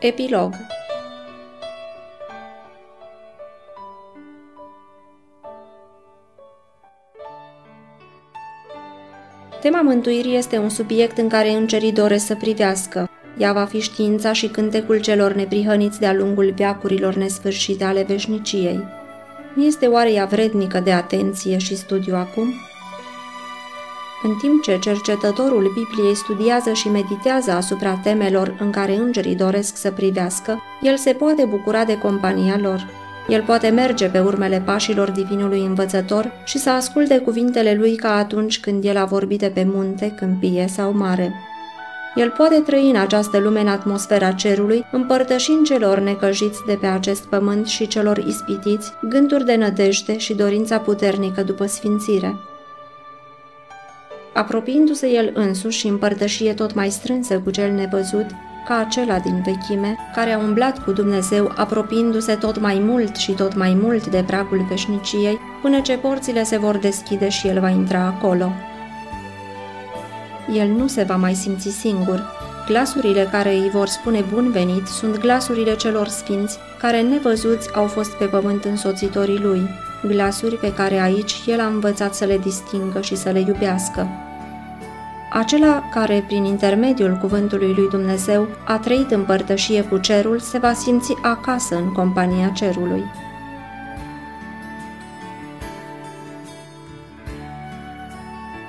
Epilog Tema mântuirii este un subiect în care îngerii doresc să privească. Ea va fi știința și cântecul celor neprihăniți de-a lungul veacurilor nesfârșite ale veșniciei. Este oare ea vrednică de atenție și studiu acum? În timp ce cercetătorul Bibliei studiază și meditează asupra temelor în care îngerii doresc să privească, el se poate bucura de compania lor. El poate merge pe urmele pașilor divinului învățător și să asculte cuvintele lui ca atunci când el a vorbit de pe munte, câmpie sau mare. El poate trăi în această lume în atmosfera cerului, împărtășind celor necăjiți de pe acest pământ și celor ispitiți gânduri de nădejde și dorința puternică după sfințire. Apropiindu-se el însuși și împărtășie tot mai strânsă cu cel nevăzut, ca acela din vechime, care a umblat cu Dumnezeu, apropiindu-se tot mai mult și tot mai mult de pragul veșniciei, până ce porțile se vor deschide și el va intra acolo. El nu se va mai simți singur. Glasurile care îi vor spune bun venit sunt glasurile celor sfinți, care nevăzuți au fost pe pământ însoțitorii lui, glasuri pe care aici el a învățat să le distingă și să le iubească. Acela care, prin intermediul cuvântului lui Dumnezeu, a trăit în părtășie cu cerul, se va simți acasă în compania cerului.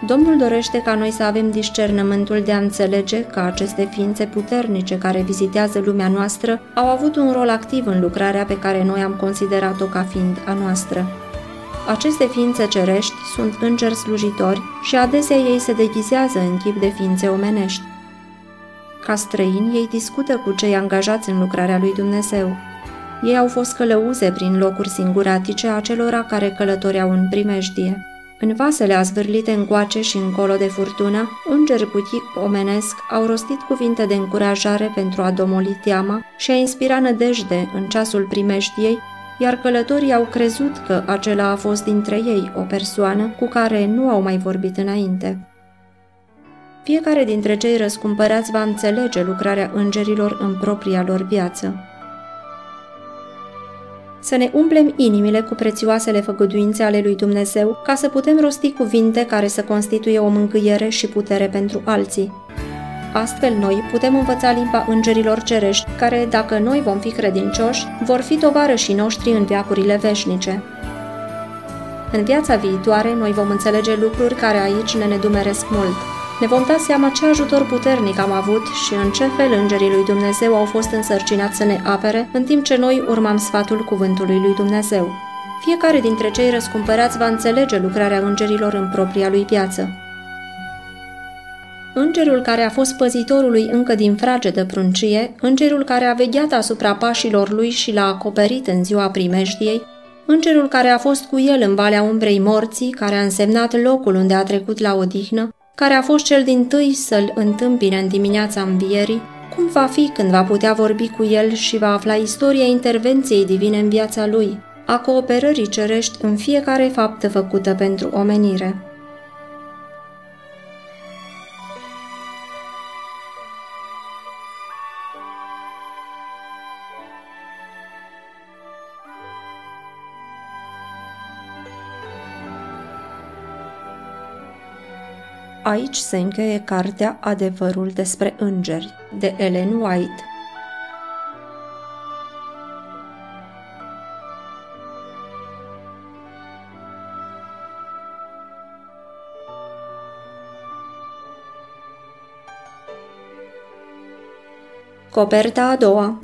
Domnul dorește ca noi să avem discernământul de a înțelege că aceste ființe puternice care vizitează lumea noastră au avut un rol activ în lucrarea pe care noi am considerat-o ca fiind a noastră. Aceste ființe cerești sunt îngeri slujitori și adesea ei se deghizează în chip de ființe omenești. Ca străini, ei discută cu cei angajați în lucrarea lui Dumnezeu. Ei au fost călăuze prin locuri singuratice acelora care călătoreau în primejdie. În vasele azvârlite încoace și încolo de furtună, îngeri putic omenesc au rostit cuvinte de încurajare pentru a domoli teama și a inspira nădejde în ceasul primeștiei iar călătorii au crezut că acela a fost dintre ei o persoană cu care nu au mai vorbit înainte. Fiecare dintre cei răscumpărați va înțelege lucrarea îngerilor în propria lor viață. Să ne umplem inimile cu prețioasele făgăduințe ale lui Dumnezeu ca să putem rosti cuvinte care să constituie o mângâiere și putere pentru alții. Astfel noi putem învăța limba îngerilor cerești, care, dacă noi vom fi credincioși, vor fi tovarășii noștri în veacurile veșnice. În viața viitoare, noi vom înțelege lucruri care aici ne nedumeresc mult. Ne vom da seama ce ajutor puternic am avut și în ce fel îngerii lui Dumnezeu au fost însărcinați să ne apere, în timp ce noi urmam sfatul cuvântului lui Dumnezeu. Fiecare dintre cei răscumpărați va înțelege lucrarea îngerilor în propria lui viață. Îngerul care a fost păzitorul lui încă din fragedă pruncie, îngerul care a vegheat asupra pașilor lui și l-a acoperit în ziua primejdiei, îngerul care a fost cu el în valea umbrei morții, care a însemnat locul unde a trecut la odihnă, care a fost cel din tâi să-l întâmpine în dimineața învierii, cum va fi când va putea vorbi cu el și va afla istoria intervenției divine în viața lui, a cooperării cerești în fiecare faptă făcută pentru omenire. Aici se încheie cartea Adevărul despre îngeri, de Ellen White. Coperta a doua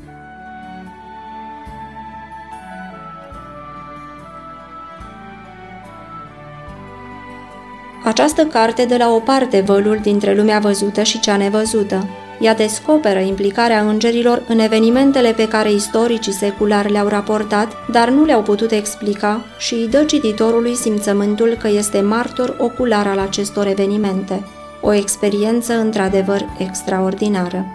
Această carte dă la o parte vălul dintre lumea văzută și cea nevăzută. Ea descoperă implicarea îngerilor în evenimentele pe care istoricii seculari le-au raportat, dar nu le-au putut explica și îi dă cititorului simțământul că este martor ocular al acestor evenimente. O experiență într-adevăr extraordinară.